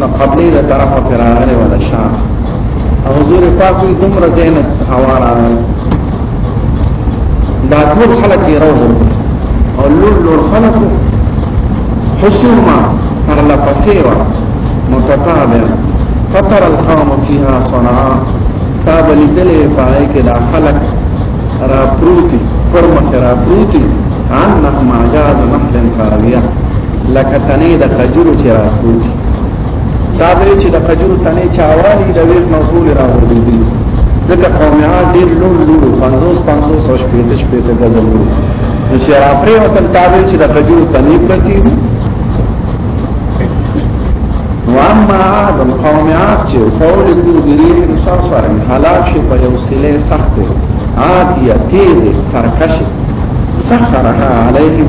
نه قبلې له طرفه پر راغلي ولا شام او حضور پاک وي دومره زین هوا راغلي دا ټول خلک یې راو او لور لور خلک حسوما پر لا پسې و متتابع فتر القوم فيها صنعاء تاب لدلې پای کې دا خلک را پروتي پر مخ را پروتي عن نحما جاز نحل خاويه لکه تنه د خجرو چې راخوږي دا به چې د خجرو تنه چاوالي د ویز موصول راوړي دي ځکه قومها ډېر لوړ لوړ 50 50 او شپږ شپږ د غزل وو چې راپرې وتل تابع چې د خجرو تنه پرتی واما عاد قوم عاد چې فول کو ګریه انصار سره حالات شي په یو سله سخت عادیه تیز سرکشه سخرها علیهم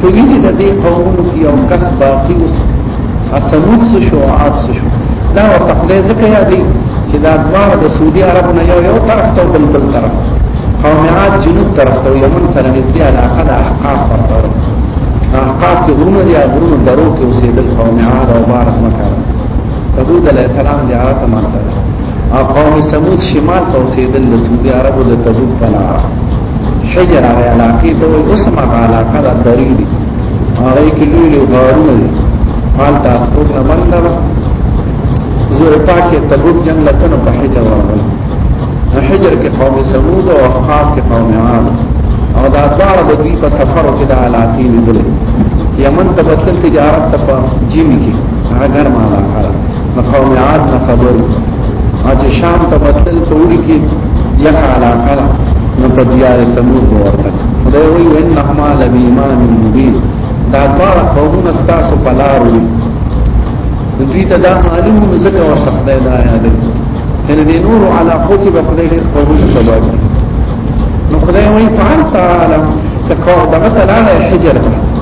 ته ویني د دې قومونو کې یو کس باقی اوس اسمود سو شو عاد سو شو دا ورته خدای ځکه یادې چې دا دوار د سعودي عربو نه یو یو طرف ته بل بل طرف قوم عاد جنوب طرف ته یمن سره نسبی علاقه د احقاف ورته احقاف کې غرونه دي غرونه درو کې اوسېدل قوم عاد او بار اسمه کار حدود علیہ السلام زیارت مکه او قوم سمود شمال ته اوسېدل د سعودي عربو د تبوک په لار حجر هغه علاقې ته وایي اوس هغه علاقه د درې دي هغه کې لوی لوی غارونه دي حال تاسو نه مننه زور پاکه تبوک جنگ لتنو په حجر ورغل حجر کې قوم سمود او احقاف کې قوم عاد او دا دوار د دوی په سفر کې د علاقې لیدل یمن ته بتل تجارت ته په جیمی کې سره ګرمه علاقه ده د قوم عاد نه خبرو او چې شام ته بدل په وړي کې یخ علاقه ده نو په دیار سمود به ورته خدای وایي انهما لبیمان مبین دا دواړه قومونه ستاسو په لار وي دوی ته دا معلوم نو ځکه ورته خدای دا یاد کړي ان دې نور علاقو کې به خدای ډېر قومونه سبا نو خدای وایي فعل تعالی تکو دغه تعالی حجر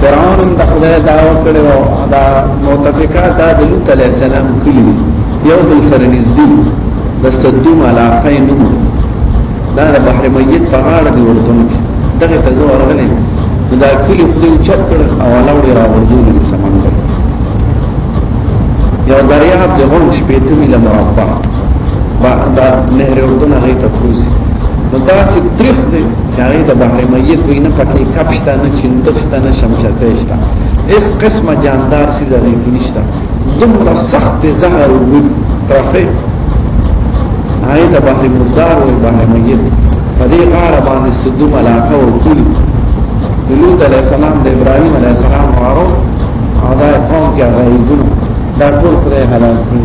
فرعون هم د خدای دعوا کړې او دا متفقه دا د لوط علی السلام کلی یو بل سره نږدې د صدوم علاقه نو دا د بحر میت په غاړه دی ورته دغه ته زو ورغلې دا کلی خو یې چت کړ او علاوه راوړل دي سمندر یو دریاب د غون شپې ته ملي مربع با دا نهر اردن هغه ته کروز نو دا چې تریخ دی چې هغه د بحر میت وي نه پکې کپشتا نه چندښتا نه شمشتهشتا اس قسمه جاندار سي زده کې نشتا دومره سخت زهر وي ترخه هغه د بحر مردار او بحر میت په دې غار باندې سدو ملاقه او کلی لوط علیہ السلام د ابراهیم علیہ السلام وارو او دا قوم کې هغه ایدونو دا ټول سره حلال کړی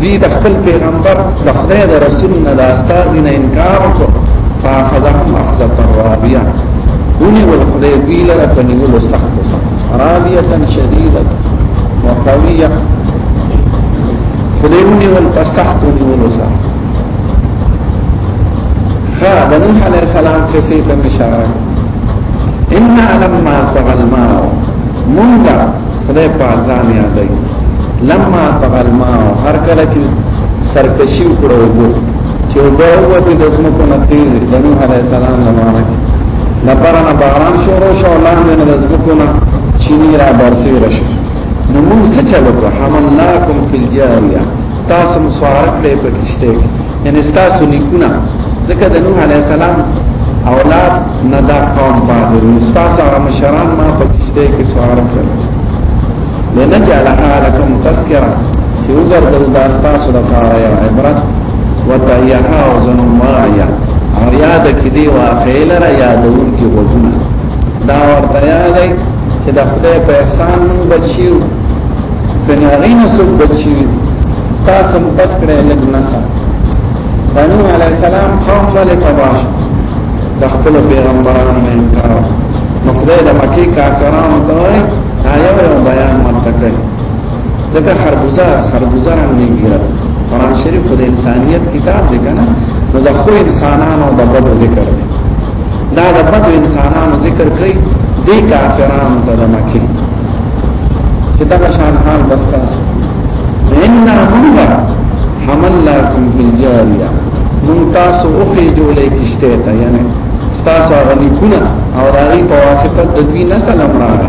دی د خپل پیغمبر د خدای د رسول نه د استاد نه انکار وکړ فاخذهم اخذت الرابيه ونی ول خدای دی لره په نیولو سخت سخت رابيه شديده وقويه خدای ونی ول په سخت نیولو سره خا د نوح علیه السلام قصې ته اشاره ان لما طغى الماء منذ خدای په ځان یادای لما طغى الماء هر کله چې سرکشي وکړو وو چې وبو وته د اسمو په نتیج د نوح علی السلام زمانه کې د پرانه باران شروع شو لاندې نه د اسمو نه چینی را برسي راشي نو موږ څه چلو حملناکم فی الجاریه تاسو مسوارت له پکشته یعنی ستاسو نیکونه ځکه د نوح علی السلام اولاد نه دا قوم پاتې دي ستاسو هغه مشران ما په کشته کې سوار کړل لنجعلها لكم تذکرہ چې وګرځو دا ستاسو لپاره یو عبرت وتعیها او زنو مایا او یاد کې دی واقع لره یادون کې وځونه دا ورته یاد چې د خدای په احسان بچیو بنا غین سب بچی تاسم پت کړه لګ نسا دانو علی السلام قوم ول تباش د خپل پیغمبرانو نه انکار نو خدای د مکی کافرانو ته وایي آیا یو بیان مرته کوي دغه خربوزه خربوزه رنګ نه ګیره قرآن شریف د انسانیت کتاب دی کنه نو د خو انسانانو د بدو ذکر دی دا د بدو انسانانو ذکر کوي دی کافرانو ته د مکه چې دا شان حال بس تاسو ان هم حملناکم فی الجاریه مون تاسو او خې جوړې کشته ته یعنی تاسو غنی کونه او راغي په واسطه د دوی نسل امراله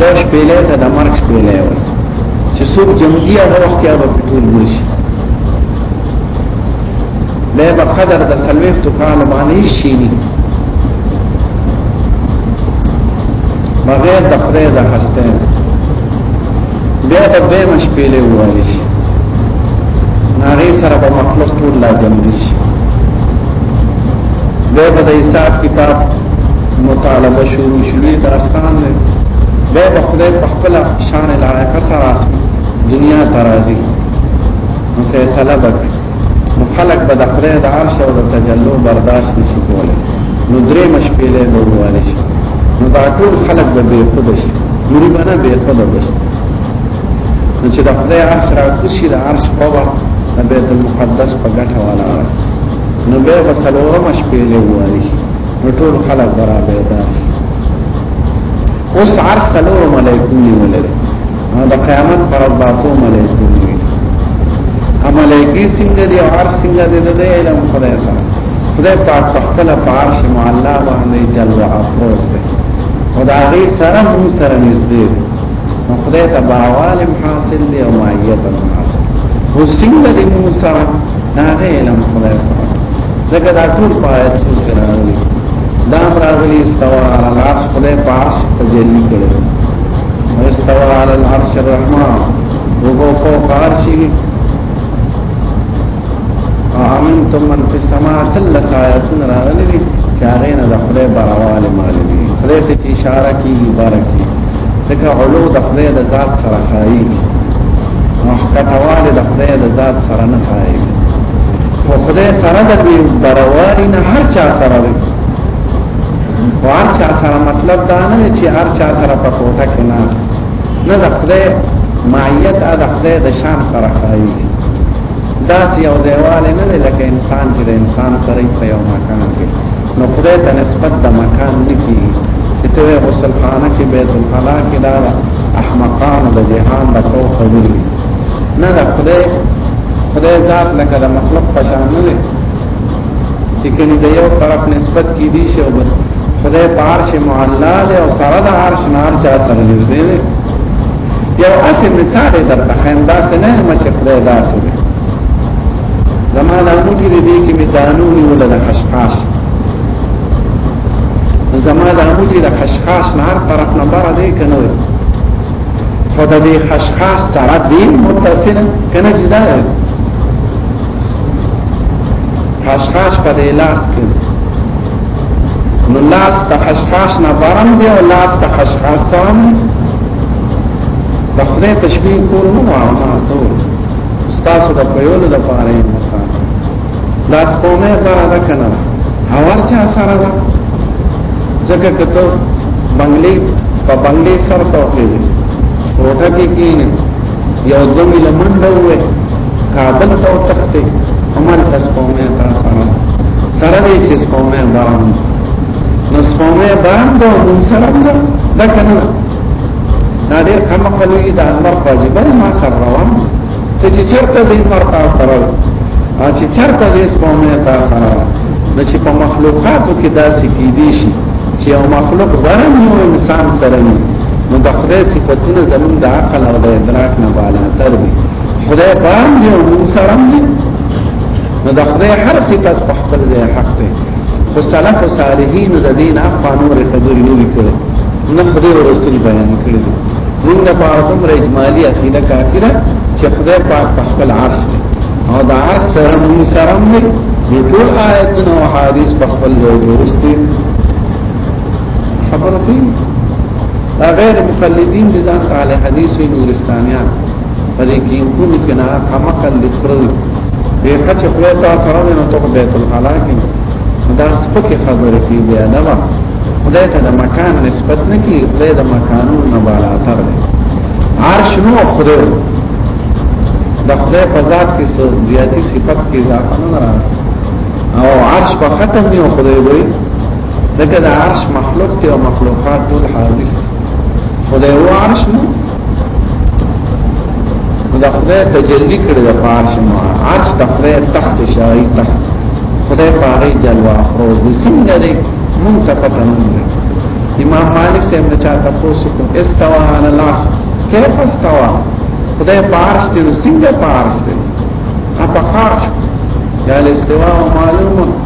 یو شپېلې ته د مرګ شپېلې وي چې څوک جمدي هغه وخت کې به ټول مرشي دا به قدر د سلويخت کال باندې شي نه بغیر د خدای د هسته بیا په دې مشپېلې وایي شي هغه سره په مخلص ټول لازم دي شي بیا په حساب کتاب مطالبه شروع شوې تر اسان نه بیا په خدای په خپل شان لایق سره دنیا ترازی فیصله وکړي خلق به د خدای د عرش او د تجلو برداشت نشي کولای نو درې مشپې له وروانه شي نو دا ټول خلق به بے خود شي دوی به نه بے خود شي نو چې د خدای عرش را کوشي د عرش په وخت د بیت المقدس په ګټه والا نو به وسلوره مشپې له وروانه شي نو ټول خلق برابر دي اوس عرش سلوره ملائکه نیولې نو د قیامت پر باطو ملائکه دي ملائکه څنګه دي او هر څنګه دي د علم خدای سره خدای پاک په خپل عرش معلا باندې جل و افروز دی خدای سره مون سره نږدې نو خدای ته باوالم حاصل دی او معیت حاصل هو څنګه دي مون سره دا علم خدای سره ځکه دا ټول پایت څو سره دا راغلی استوا علی العرش خدای پاس تجلی کړو استوا علی العرش الرحمن وګو کو قارشی امنتم من فی السماء تل سایتون راغلی چاغې نه د خدای براواله معلومي خدای ته اشاره کیږي بارکی دغه علو د خدای د ذات سره خایي محکتواله د خدای د ذات سره نه خایي خو خدای سره د دې بروالی نه هر چا سره دی خو هر چا سره مطلب دا نه چې هر چا سره په کوټه کې ناس نه د خدای معیت د خدای د شان سره خایي دا یو دیواله نه دی لکه انسان چې د انسان سره په یو مکان کې نو خدای ته نسبت د مکان نه کیږي چې ته غسل خانه کې بیت الخلا کې دا احمقان د جهان د کوو خبرې نه نه خدای خدای ذات لکه د مخلوق په شان نه دی چې کله د یو طرف نسبت کې دي شي او خدای په عرش معلا دی او سره د عرش نه هر چا سره دی یو اسی مثال درته خیم داسې نه هم چې خدای داسې دی زما د موټي دې کې می دانونی ولا د خشخاش زما د موټي د خشخاش نه هر طرف نه بار دی کنه خدا دې خشخاص سره دې متصل کنه جدا ده خشخاص په دې لاس کې نو لاس ته خشخاص نه برم دی او لاس ته خشخاص سره نه د خدای تشبیه کول نه غواړم ته تاسو د پیولو د پاره مثال لاس کومه غره ده کنه هاور چا سره ده ځکه کته بنگلې په بنگلې سره توقې روټه کې کې یو دو مل منډه وې کابل ته تخته عمر تاسو کومه تاسو سره دې چې کومه باران نو کومه باران د مون سره ده دا کنه دا ډېر کم خلوی دا الله واجبه ما سره روان ته چې چرته دې پر تا سره او چې چرته دې سپومه تا سره د چې په مخلوقاتو کې داسې کې دي شي چې یو مخلوق ورن یو انسان سره نه نو د خدای صفاتونه زمون د عقل او د ادراک نه بالا تر دي خدای پام یو موږ سره دي نو د خدای هر صفات په خپل ځای حق دی خو سلف صالحین د دین اقوانو رسول نو لیکل نو خدای رسول بیان کړی دین د پاره کوم اجمالی عقیده کافره چې خدای پاک په خپل عرش کې او دا عرش سره موږ سره موږ د ټول آیتونو او حدیث په خپل ځای ورسته خبره کوي دا غیر مقلدین دي ځان تعالی حدیث وی نورستانیان په دې کې کوم کنا کمقل لفرل به کچ خو تا سره نه ته بیت الخلا کې دا سپکه خبره کې دی نه ما خدای ته د مکان نسبت نه کی خدای د مکانونو نه بالا تر دی عرش نو خدای د خدای په ذات کې زیاتی صفت کې اضافه نه راځي او عرش په ختم دی خدای وي دغه د عرش مخلوق ته او مخلوقات ټول حادث خدای و عرش نو دا خدای تجلی کړی د پارش نو عرش د خدای تخت شای تخت خدای پاره جلوه روز څنګه دی مونږ ته پته نه دی امام مالک سے ہم چا تاسو کو استوا علی العرش کیف استوا خدای پارش دی څنګه پارش دی اپا خاص یا الاستواء معلومه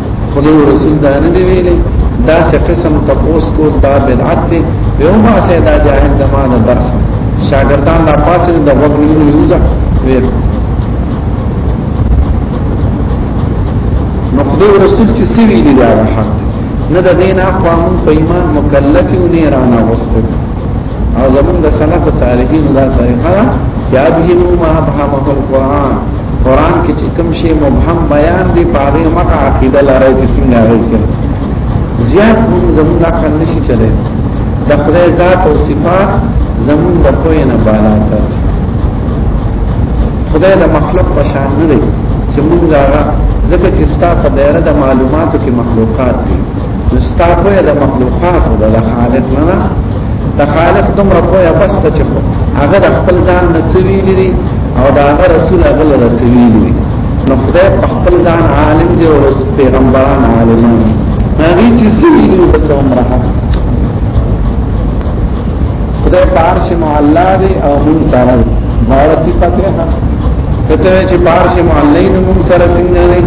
خدای رسول دا نه دی ویلي دا څه قسم تپوس کو دا بدعت دی یو ما سه دا جاهل زمانه درس شاګردان لا پاسه د وګړو یوزا ویر نو خدای رسول چې سی ویلي دا حق نه د دین اقوام په ایمان مکلف یو نه رانه وسته او زمون د سلف صالحین دا طریقه یا به ما بها مخ القرآن قران کې چې کوم شی مبهم بیان دی په هغه مکه عقیده لري چې څنګه راځي زیات موږ زموږ عقل نشي چلے د خدای ذات او صفات زموږ د کوی نه بالا تر خدای د مخلوق په شان نه دی چې موږ هغه ځکه چې ستاسو دایره د معلوماتو کې مخلوقات دي ستا پوهه د مخلوقات او د خالق نه ده د خالق دومره پوهه بس ته چې هغه د خپل ځان نه سوي لري او د هغه رسول هغه له رسولي لري نو خدای په خپل ځان عالم دی او پیغمبران عالمان دي هغه چې سوي لري بس عمره خدای پارش معلا دی او مون سره دی باور صفت دی کته چې پارش معلا دی مون سره څنګه دی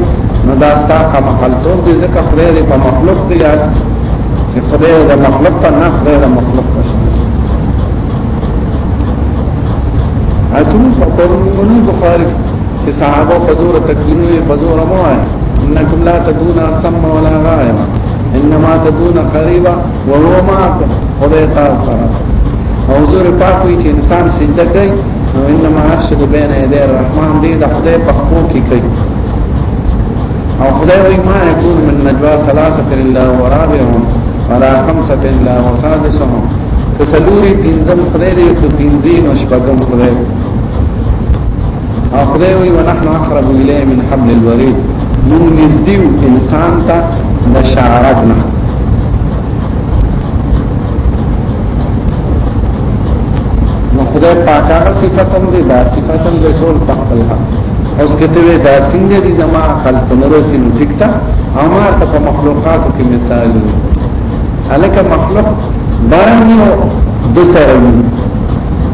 نو دا ستا کوم خلطو دې ځکه خدای دې په مخلوق دی لاس چې خدای د مخلوق په نه خدای د مخلوق په شان اتم په قرآن بخاری چې صحابه په زور تکلیفونه په زور مو انکم لا تدون سم ولا غائب انما تدون قریبا وهو معكم خدای تاسو سره حضور پاک وی چې انسان سجده کوي نو انما ارشد بین یدی الرحمن دې د خدای په خپل کې کوي او خدای وی ما يكون من نجوا ثلاثه الا ورابعهم ولا خمسه الا وسادسهم کسلوری پینزم خدای دې کو پینزین او شپږم خدای او خدای وی ونحن اقرب الیه من حبل الورید من نزدیو انسان تا د شعرات نه نو خدای پاک هغه صفات هم دي دا صفات هم د ټول په خپل حق اوس کته وی دا څنګه دي زما خلق نورسي نو ټیک تا اما ته په مخلوقاتو کې مثال الکه مخلوق بارنیو د سره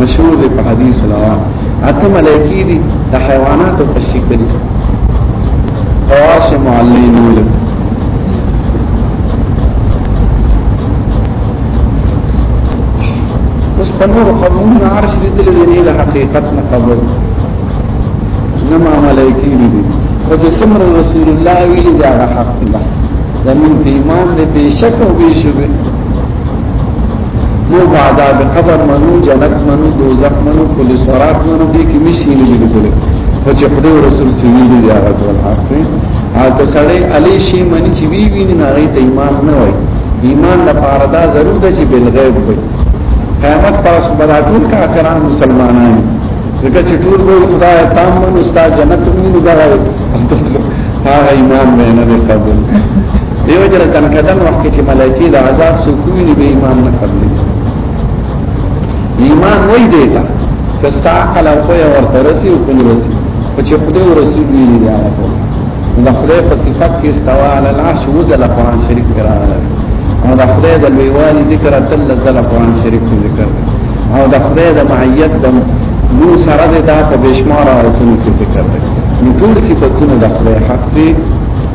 مشهور دی په حدیث لا اته ملائکی دي د حیوانات په شکل دي قواش معلمون اوس په نور قبول عرش دي د دې له حقیقت نه قبول نما ملائکی دي خو چې سمر رسول الله ویلي دا حق ده زمون په ایمان دې بشک او بشبه نو بعد د قبر منو جنت منو دوزخ منو کل سرات منو دې کې مشي نه دي کولې او چې خدای رسول سوي دي هغه ټول حق دی او ته سړی علي شي منی چې وی ویني نه غي ته ایمان نه وای ایمان لپاره دا ضرور دی چې بل غیب وي قیامت پر صبر ټول کافران مسلمانان ځکه چې ټول به خدای تام منو ستا جنت منو دا هغه ایمان مې نه قبول دیو جره تن کدن وخت چې ملائکه د عذاب سو کوی نه به ایمان نه قبلې ایمان وای دی تا کستا عقل او خو ورته رسی او کول رسی په چې خدای او رسول دی دی هغه د خدای په صفات کې استوا علی العرش وزل قرآن شریف کراله او د خدای د لویوالي ذکر تل زل قرآن شریف ذکر او د خدای د معیت د نو سره د دا په بشمار او څنګه ذکر دی نو ټول صفاتونه د خدای حق دي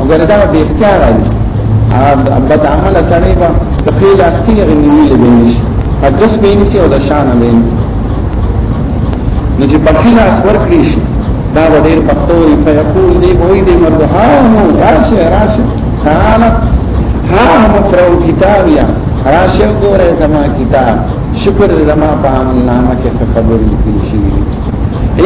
وګوره دا به اختیار دی بد عمل سره به تقیل اسکی غنیوی لبینی شي حدث بینی شي او د شان بینی نو چې په خیله اسور کړی شي دا به ډېر پښتو وي فیقول دی وای دی مرضها نو راشه راشه تعالی ها مقرو کتابیا راشه ګوره زما کتاب شکر زما په نامه کې خبرې کړې شي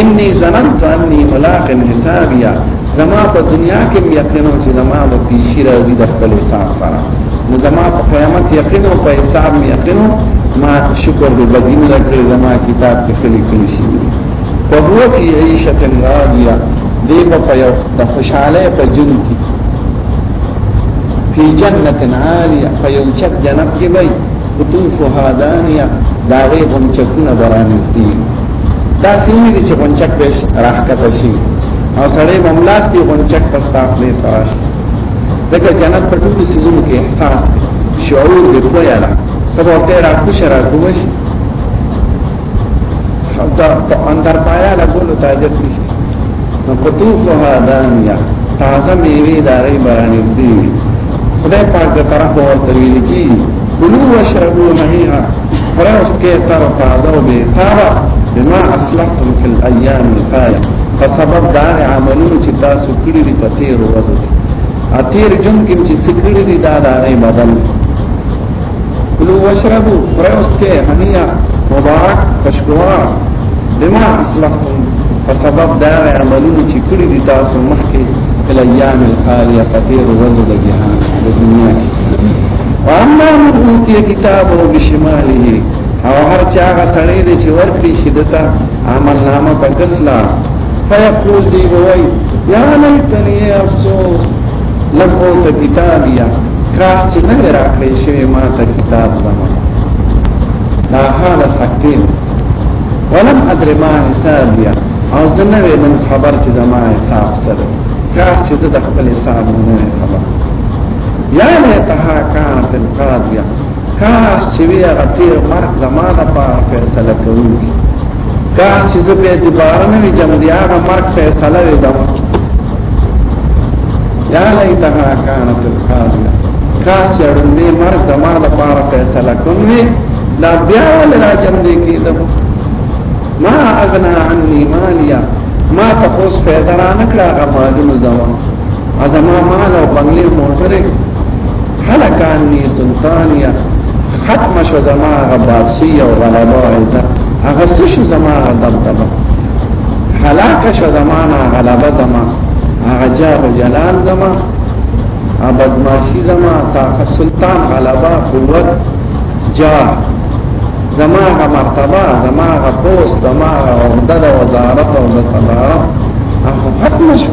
انی ظننت انی ملاق حسابیا زما په دنیا کې یقینو چې زما به پیشی راځي د خپل حساب سره نو زما په قیامت یقینو په حساب یقینو ما شکر دې بدین راکړي زما کتاب کې خلی کړی شي په هو فی عیشه راضیه دې په یو د خوشاله په جن کې فی جنت عالیه فیوچت جنت کې وای قطوفها دانیه داغه غنچکونه برانستی دا سیمه دي چې غونچک به راخته شي او سړی مملاس دی غونچک پس پاپلې تراش ځکه جنت په ټول سيزونو کې احساس شعور دی خو یاله ته ورته را خوش را کومش دا په اندر پایا لا ګول تاجت نشي نو قطوفها دانیا تازه میوه داري برانې دي خدای پاک د طرف ورته ویل کی کلو واشربوا هنيئا پرس کې تر تازه او بې حسابه بما اسلفتم فی الايام الفایا په سبب دا عملونو چې تاسو کړی دي په تیر ورځو کې اتیر جون کې چې سکړی دي دا دا نه بدل کلو وشربو پرس کې هنیا مبارک خوشبوا بما اسلفتم په سبب دا عملونه چې کړی دي تاسو مخکې کله یان الحال یا پتیر ورځ د جهان د دنیا کې واما من اوتی کتابو بشماله او هر چا هغه سړی دی چې ورکړي شي دته عمل نامه په کسلا فیقول دی وای یا لیتنی افسوس لم اوت کتابیا کاش چې نه راکړې شوی ما ته کتاب زما دا حال سکتین ولم ادر ما حسابیا او زه نه ویلم خبر چې زما حساب سره کاش چې زه د خپل حساب نه خبر یا لیتها کانت القاضیه کاش چې وی هغه تیر مرګ زمانه په فیصله کوي کاش چې زه به دوباره نه جنگ دی هغه مرګ فیصله وي دا یا لیتها کانت القاضیه کاش چې دې مرګ زمانه لپاره فیصله کوي دا بیا ول را جنگ دی کېدم ما اغنا عني مالیا ما تاسو پیدا را نکړه هغه مالونه زمانه ازما مال او بنگلې موټرې حلقان ني سلطانيا ختم شو زما غباسي او غلبا عزت هغه څه شو زما دبدبه هلاک شو زما غلبه زما هغه جاه جلال زما ابد ماشي زما تا سلطان غلبا قوت جاه زما غا مرتبه زما غا پوست زما غا عمده دا وزارت او دا صدارت اخو ختم شو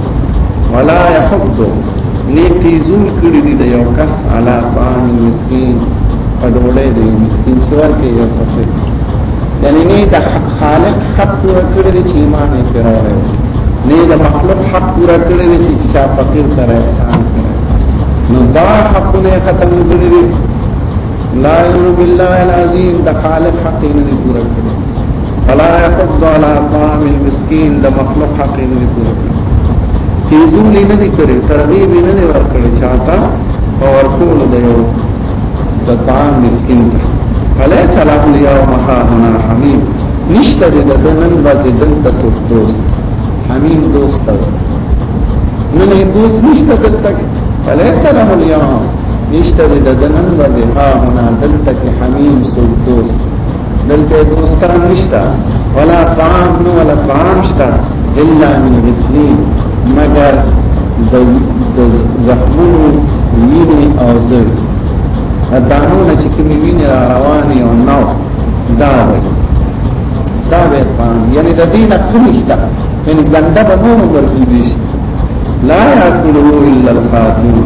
ولا يحب نیتی زول کړی دی د یو کس علا طعام مسکین په ډوړې دی مسکین سور کې یو فقیر یعنی نه د خالق حق پورا کړی دی چې ایمان یې پیراوړی نه د مخلوق حق پورا کړی دی چې چا فقیر سره احسان کړی نو دا حقونه ختم کړی دی لا یوم بالله العظیم د خالق حق یې نه پورا کړی فلا يحض على طعام المسكين د مخلوق حق نه پوره تیزو نه نه کړی ترغیب نه نه ورکړی چاته او ورکول دی یو د طعام مسكين فلا سلام اليوم هاهنا حميم نشته د دنن باندې دلته څوک دوست حميم دوست دی نه نه دوست نشته دلته فلا سلام اليوم نشته د دنن باندې هاهنا دلته حميم څوک دوست دلته دوستان نشتا ولا طعام نو ولا طعام شتا الا من غسلين مگر د زخمونو ویني او زر دانو نه چې کومې ویني را روانې او نو دا وي دا به پام یعنی د دې نه کومشتا یعنی ګنده به نور ورګي دي لا یاکلو الا الخاطئون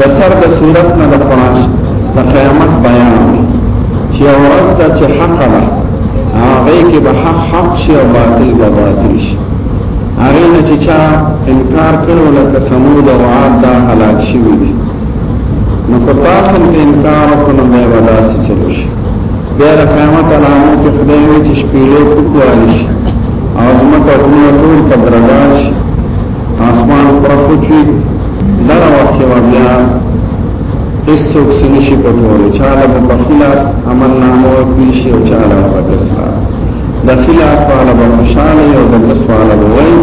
لسر د صورت نه د پاش د قیامت بیان دی چې ورځ ده چې حق ده هغه کې به حق حق شي او باطل به باطل شي هغه نه چې چا انکار کړو لکه سمود او عاد دا هلاک شوی دي نو په تاسو ته انکار وکړو به وداسي چلو شي بیا د قیامت علامو کې خدای وي چې شپېلې کوکوالي شي او زموږ ټول په دربار شي آسمان پر خوچی دغه وخت کې بیا هیڅوک سنشي په ټول چاله په خلاص عمل نامو پیش او چاله په خلاص د خلاص والا به خوشاله او د بس والا به وای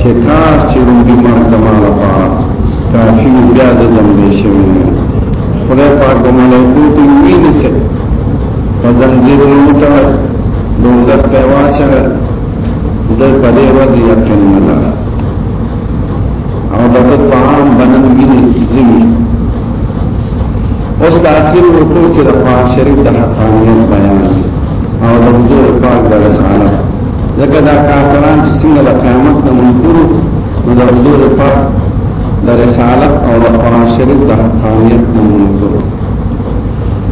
چې کار چې روندي مرګ زمانه پا کافي بیا د جنبې شوی خدای پاک د ملائکو ته وی دي چې په زنجیرونو ته دوزخ ته واچره ده په دې ورځ یقین نه لري او د طعام بنن ویني زمي اوس د اخر رکوع کې د قرآن شریف د حقانیت بیان او د حضور پاک د رسالت ځکه دا کافران چې څنګه د قیامت نه منکرو نو د حضور پاک د رسالت او د قرآن شریف د حقانیت نه منکرو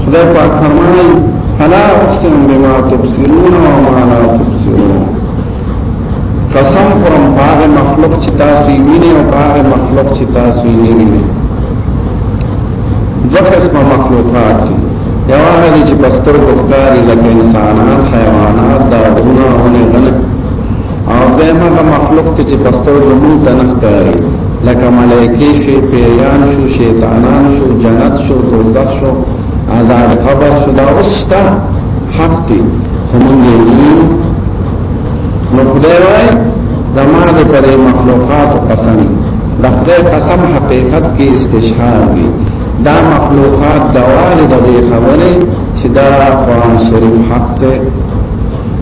خدای پاک فرمایي فلا اقسم بما تبصرون وما لا تبصرون قسم کوم باغ مخلوق چې تاسو یې وینئ او باغ مخلوق چې تاسو یې نه وینئ دوه قسمه مخلوقات دي یو هغه چې بستر ګوکاري لکه انسانان حیوانات دا غرونه او غنه او دایمه د مخلوق ته چې پستر د مون تنختاري لکه ملائکه شي پیران شو شیطانان شو جنت شو دوزخ شو عذاب قبر شو دا اوستا حق دي هم دې نو خدای وای د ما د پر مخلوقات قسم د خدای قسم حقیقت کې استشهار وي دا مخلوقات دوال د دې خبرې چې دا قرآن شریف حق ته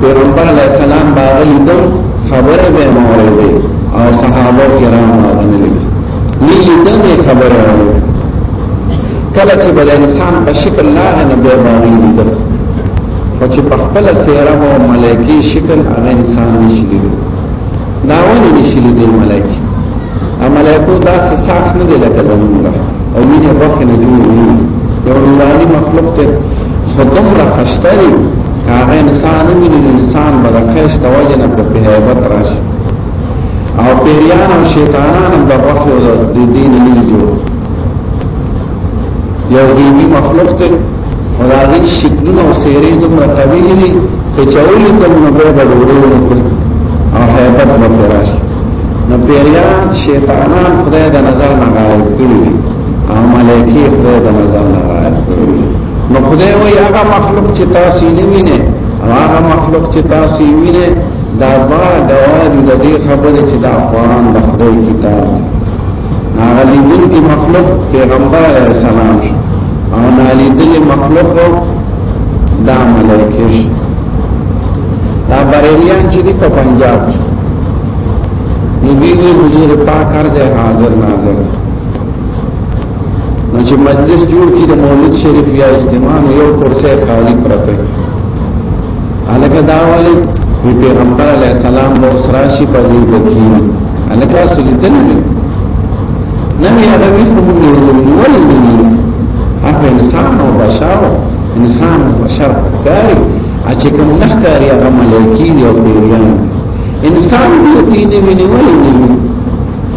پیغمبر علیہ السلام باغلی دو خبر بے موری دے او صحابہ کرام آغنی لگی لیلی دن دی خبر آغنی کله چې بل انسان په شکل لاغ نه بے باغی لیدل او چې په خپل سیره او ملائکی شکل هغه انسان نشي لیدل دا ولې نشي لیدلی ملایکی او ملایکو داسې صاف نه دی لکه زمونږه او مینه وخت نه جوړ نه یو نوراني مخلوق ته خدمره خشته دی هغه انسان نه دی انسان برکش توجه نه په پیابت راشي او پیریان او شیطانان هم د وخت د دین نه جوړ یو دیني مخلوق ته هغه شکلونه او سیرې دومره قوي دي چې چاولې کوم نو به ډوړې ونکړي او هیبت به راش نو پیریا شیطانان خدای د نظر نه غایب کړي او ملایکی خدای د نظر نه غایب کړي نو خدای وایي هغه مخلوق چې تاسو نه وینئ هغه مخلوق چې تاسو وینئ دا با دوا دې خبره چې دا قرآن د خدای کتاب دی هغه لیدل کې مخلوق پیغمبر علیه السلام شو او نه لیدل مخلوق دا ملائکه شو دا بریلیان چې په پنجاب کې نبی وی حضور پاک هر ځای حاضر ناظر نو چې مجلس جوړ کړي د مولود شریف یا استعمال یو کرسي خالی پرته الکه دا ولی وی پیغمبر علی السلام به سراشی په دې بکی الکه سلیدل نه مې هغه وی په موږ ولې هغه انسان او بشر انسان او بشر کاری چې کوم نختاری هغه ملکی دی او پیریان انسان دې دې نه ویني ولې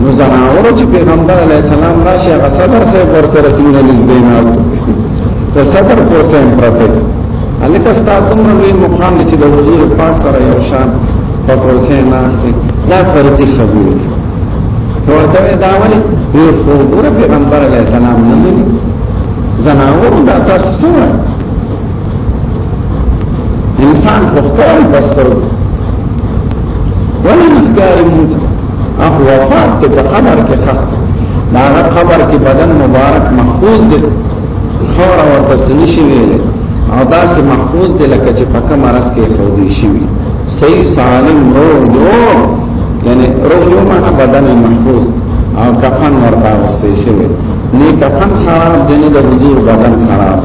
نو زناور چې پیغمبر علی السلام راشي هغه صدر سه پر سره سینه نږدې نه ته صدر پر سه پرته الک استاتم وی مقام چې د حضور پاک سره یو شان په پر سه ناس دي دا فرضي خبره ده ورته دا ونی یو خبره پیغمبر علی السلام نه زناور دا تاسو سره انسان په خپل بسر ولی نخکاری موتا اخو وفات تے پا قبر کے خخت دانا قبر کی بدن مبارک محفوظ دے خورا ورپسنی شوی لے او داسی محفوظ دے لکه چې پکا مرس کے خودی شوی صحیح سالم رو جو یعنی رو جو مانا بدن محفوظ او کفن ورپا غستی شوی نی کفن خراب دینی دا حضور بدن خراب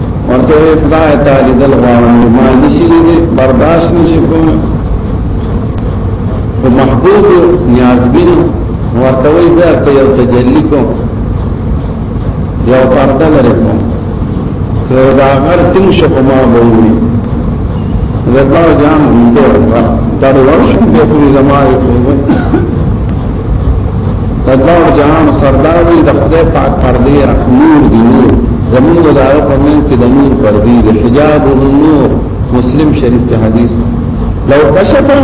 ورته خدای تعالی دل غواړم ما نشي دې برداشت نشي کوم او محبوب نیازبین ورته وی زه ته یو تجلی کوم یو پرده لري کوم که دا غر تم شو ما ووي زه دا جام دې دا ورشم دې په زمای ته دغه جهان سردار دی د خدای پاک پر دی نور دی نور زمون د دار په منځ کې د نور پر دی د حجاب او نور مسلم شریف کې حدیث لو کشفه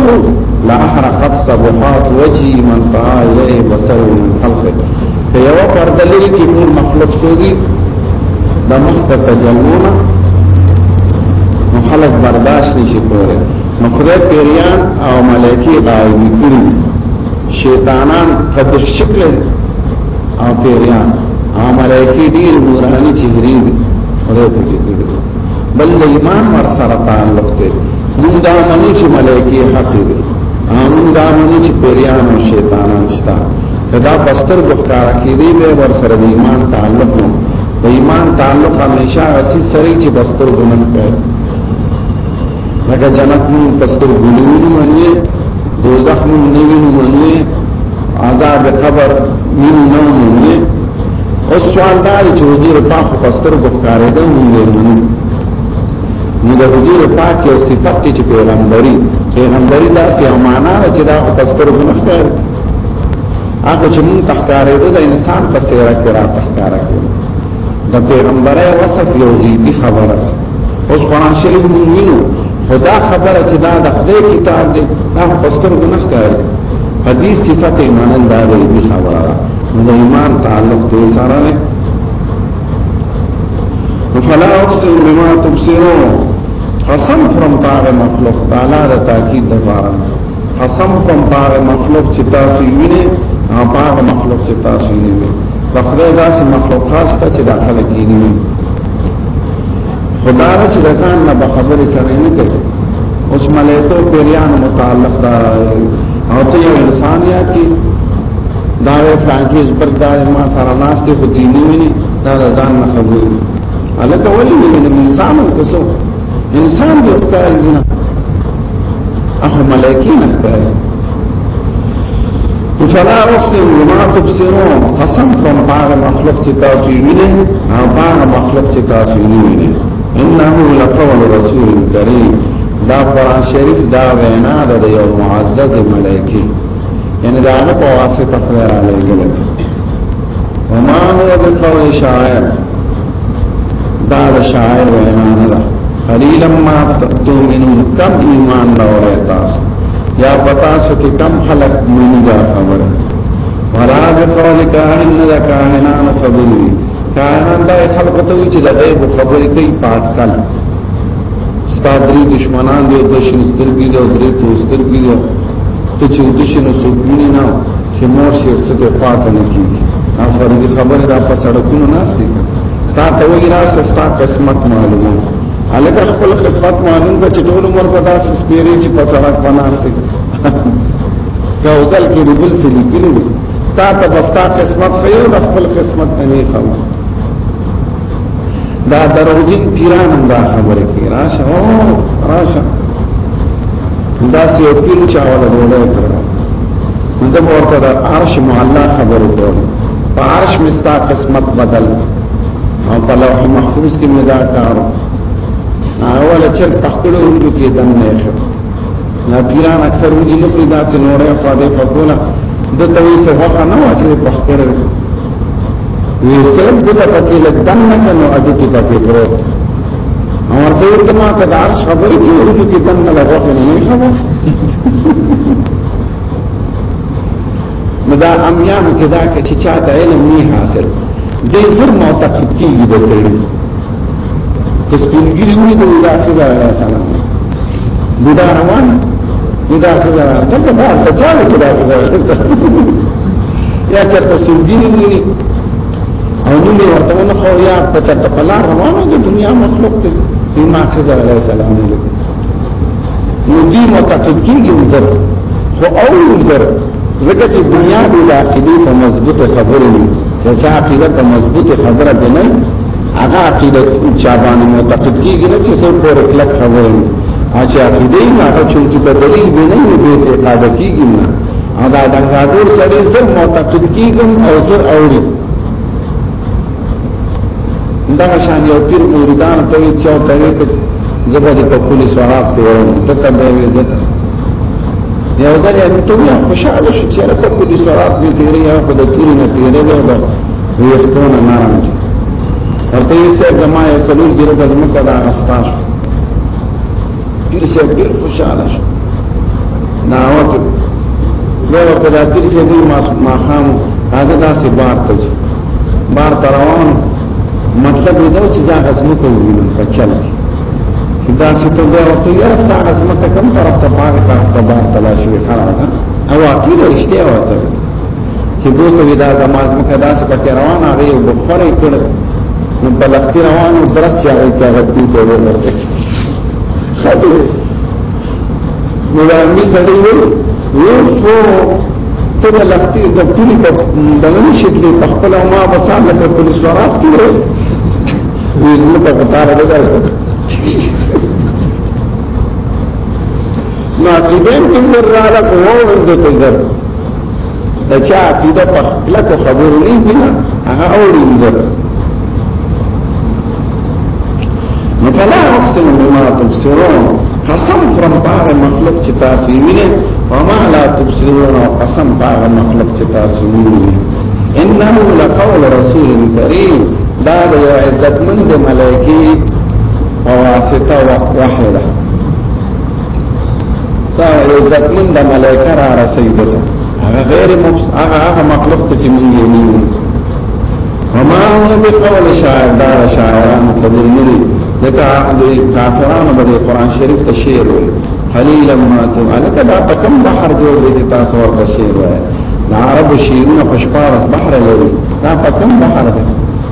لا احرقت صبحات وجهي من تعا الیه بصر من خلقه په یو پر دلی کې نور مخلوق سوږي د مخ ته تجلونه خلق برداشت نشي کوله مخدای پیریان او ملائکی غایبی کری شیطانان قدر شکل او پیریان او ملائکی دیر نورانی چهری دی خدای پکی کری بل ایمان ور سره تعلق دی مونږ دا منو چې ملائکی حق دی مونږ دا منو چې پیریان او شیطانان شته کدا بستر بخکار کی دی به ور سره ایمان تعلق نو ایمان تعلق همیشه اسی سره چې بستر ګنن کوي لکه جنت مون پستر ګلونو منوي دوزخ مون نیوینو منوي عذاب قبر مين نو منوي او سوال دا چې وزیر پاک پستر ګکارې ده مونږ یې منو نو د وزیر پاک یو صفت چې پیغمبري پیغمبري دا سي امانه چې دا پستر ګنخته هغه چې مون تخکارې ده د انسان په سیره کې را تخکارې ده د پیغمبره وصف یو دی خبره اوس قران شریف مونږ وینو خدا خبره چې دا د خدای کتاب دی دا پستر ګنخ کاری حدیث صفت ایمان دا دی خبره د ایمان تعلق دې سره نه فلا اقسم بما تبصرون قسم فرم پار مخلوق تعالی د تاکید د بارا قسم فرم پار مخلوق چې تاسو وینئ او پار مخلوق چې تاسو وینئ په خدای داسې مخلوقات ته چې داخله کیږي خدا را چې ځان نه به خبرې سره نه کوي اوس ملایتو پیریان متعلق دا او ته یو انسان یا کې دا فرانکیز بردار ما سره ناس ته خو دیني ویني دا ځان نه خبرې الکه ولې نه انسان کوسو انسان دې ښکاري نه اخو ملایکی نه ښکاري فلا اقسم بما تبصرون قسم کوم هغه مخلوق چې تاسو یې وینئ او هغه مخلوق چې تاسو یې نه وینئ انه لقول رسول کریم دا قران شریف دا وینا ده د یو معزز ملائکی یعنی دا نه په واسطه خبر علی ګل وما هو بقول شاعر دا د شاعر وینا نه ده قلیلا ما تؤمنون کم ایمان لرئ تاسو یا پتا سو کې کم خلق مونږ دا خبر ولا بقول کاهن نه دا کاهنان خبرې کاهنان دا خلق ته وی چې د غیب خبرې کوي پات کل ستادري دشمنان دی د شنستر کې دی او درې توستر کې دی ته چې د شنو سکونی نه چې مور شي څه ته پاتې نه کیږي هغه فرضي خبره دا په سړکونو ناشته تا ته وګرا سستا قسمت معلومه هلکه خپل قسمت معلوم کا چې ټول عمر په داس سپیری چې په سړک پناسته دا وزل کې بل څه لیکلو تا ته بستا قسمت خیر د خپل قسمت نه خو دا دروځین پیران هم دا خبره کوي راشه او راشه دا سی او پیل چا ولا ډوډۍ کړو دا ورته د عرش معلا خبره کوي په عرش مستا قسمت بدل او په لوح محفوظ کې مې دا کار اول چر تخلو وجو کې دم نه شو نا پیران اکثر وجي نه پیدا سي نوړې په دې په کولا د توي څه وخت نه واچې په خپل وی سلام د ته پکې لګدان نه کنو اده کې پکې پروت اور ته ته ما ته دار خبرې کې وجو کې دم نه لګوي نه خبر نو دا امیانو کې دا چې چا ته علم نه حاصل دې زر معتقد کیږي د سړي د سپینګری وی د الله خدا علیه السلام بودا روان بودا خدا ته په کار ته چا ته دا یا چې په سپینګری وی او نو له ورته نو خو یا په چا ته په لار روانو د دنیا مخلوق ته ما خدا علیه السلام نو دی متقب کیږي وزر خو او وزر ځکه چې دنیا د عقیدې په مضبوطه خبره نه چې چا عقیده په مضبوطه خبره ده نه هغه عقیده چا باندې متقب کیږي نه چې څو پر کلک خبره نه اچھا عقیده نه هغه چې په دلیل به نه به اعتقاد کیږي نه دا د غاډور سړي زر متقب کیږي او زر اوري دا شان یو پیر مریدان ته یو چاو ته یو زبر دې په کلی سواب ته یو ته ته به وي دته یو ځل یې ته یو خوشاله شو چې په کلی سواب دې تیرې یا په دې نه تیرې به به ویختونه نرم دي ورته یې سره جماعت سلور جره په ځمکه دا استاش پیر سے پیر خوشحال شو دعوت بیا ورته دا پیر سے پیر ماخام هغه داسې بار ته ځي بار ته روان مطلب یې دا چې دا غزمه کوي نو کچل چې دا چې ته بیا ورته یې ستا غزمه ته کوم طرف ته پاګه طرف ته بار ته لا شوي خراب ده او عقید رښتیا ورته چې دوی دا زماز مکه داسې پکې روان هغه یو بخره کړ نو بلختی روانو درس چاہے کیا غدو ته ورته خبره نورانی سړی وي یو څو تر لختي د پوری په دغه شکل په خپل ما بسان له پولیس ورات کړو وی زموږ په قطار ده ده نو اقیدین کی ذر را لکو وو اندو تذر د چا عقیده په خپل کو خبرو نه دی هغه اوري نظر فلا اقسم بما تبصرون قسم فرم باغ مخلوق چې تاسو وینئ وما لا تبصرون قسم باغ مخلوق چې تاسو وینئ انه لقول رسول کریم دا د یو عزتمند ملائکی او واسطه وحده دا یو ځکمن د ملائکه را رسیدل هغه غیر مفس هغه هغه مخلوق چې موږ یې نیو وما هو بقول شاعر دا شاعران قبول ندي ځکه دوی کافرانو به قرآن شریف ته شعر وایي قليلا ما تم الکه دا تکم بحر جوړ دی چې تاسو ورته شعر وایي د عربو شعرونه په شپارس بحر لري دا په کوم بحر دی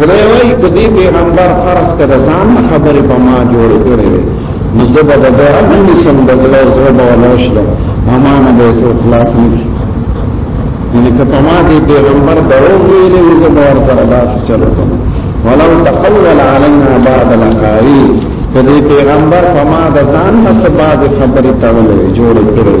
خدای وایي کدی پیغمبر فرض کړ ځان خبرې په ما جوړ کړې نو زه به د رحم سم بدلو زه به ولوشل اما نه به سو خلاص نه یعنی که په ما دې پیغمبر درو ویلې زه به ور سره داس چلو کوم ولو تقول علينا بعض الاقاوي کدی پیغمبر په ما د ځان نه سبا د خبرې تړلې جوړ کړې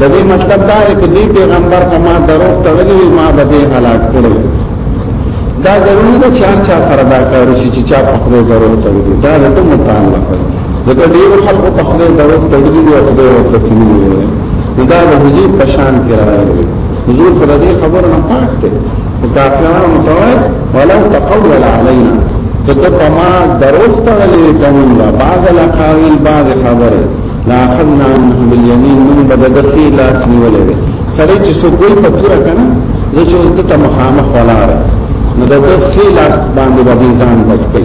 د دې مطلب دا دی چې دې پیغمبر کما درو تړلې ما به دې هلاک کړو دا ضروري ده چې هر چا سره دا کار شي چې چا په خپل درو تړلې دا د ته متعلق دی ځکه ډېر خلکو په خپل درو تړلې او خپل ورته سمې دي دا د حجي په شان کې راغلي حضور پر دې خبر نه پاک دی او کافرانو متوي ولو تقول علينا ته په ما درو تړلې کومه بعض الاقاويل بعض خبره لا اخذنا منه باليمين من بددفي لاس نیولې وي سړی چې څوک وي په تور کنه زه چې اوس ته مخامخ ولاړ نو د دفي لاس باندې به ځان بچي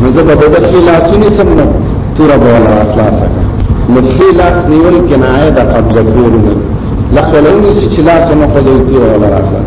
نو زه به د دفي لاسونی سم نه تور به ولا خلاص نو دفي لاس نیول کنایه د قبضه کول نه لا ولونی چې لاس نه خدای تور ولا خلاص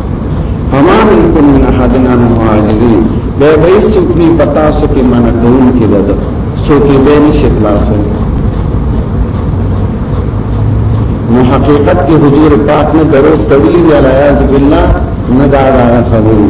فما منکم من احد عن معاجزین بے بے سکنی پتا سکی من دون کی دد سکی بے نشی خلاص ہو نو حقیقت کی حضور پاک نے دروغ تولی دی علیہ باللہ نہ دار آیا خبری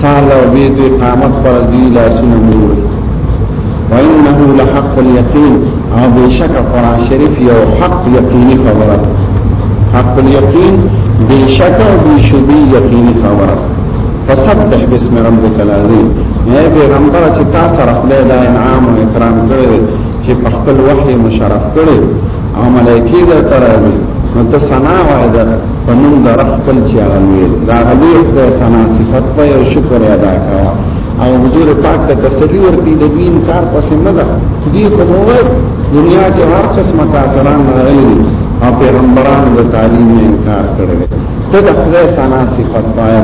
سال او بی دوی قامت پر دوی لاسونه موړي وانه لحق اليقين او بشک قران شریف یو حق یقینی خبره حق اليقين بشک او بشبی یقینی خبره فسبح باسم ربك العظیم یا پیغمبر چې تاسو سره خدای دا انعام او اکرام کړی چې په خپل وحی مشرف کړی او ملائکی درته راځي نو ته ثنا وایې پنوم د رب خپل چې هغه لوی دا هغه لوی خدای ثنا صفت په او شکر ادا کاوه او حضور پاک ته تسلی ورکړي د دین کار پسې مده دې خدای دنیا کې هر قسمه کافران راغلي او پیغمبرانو د تعلیم نه انکار کړی ته د خدای ثنا صفت پای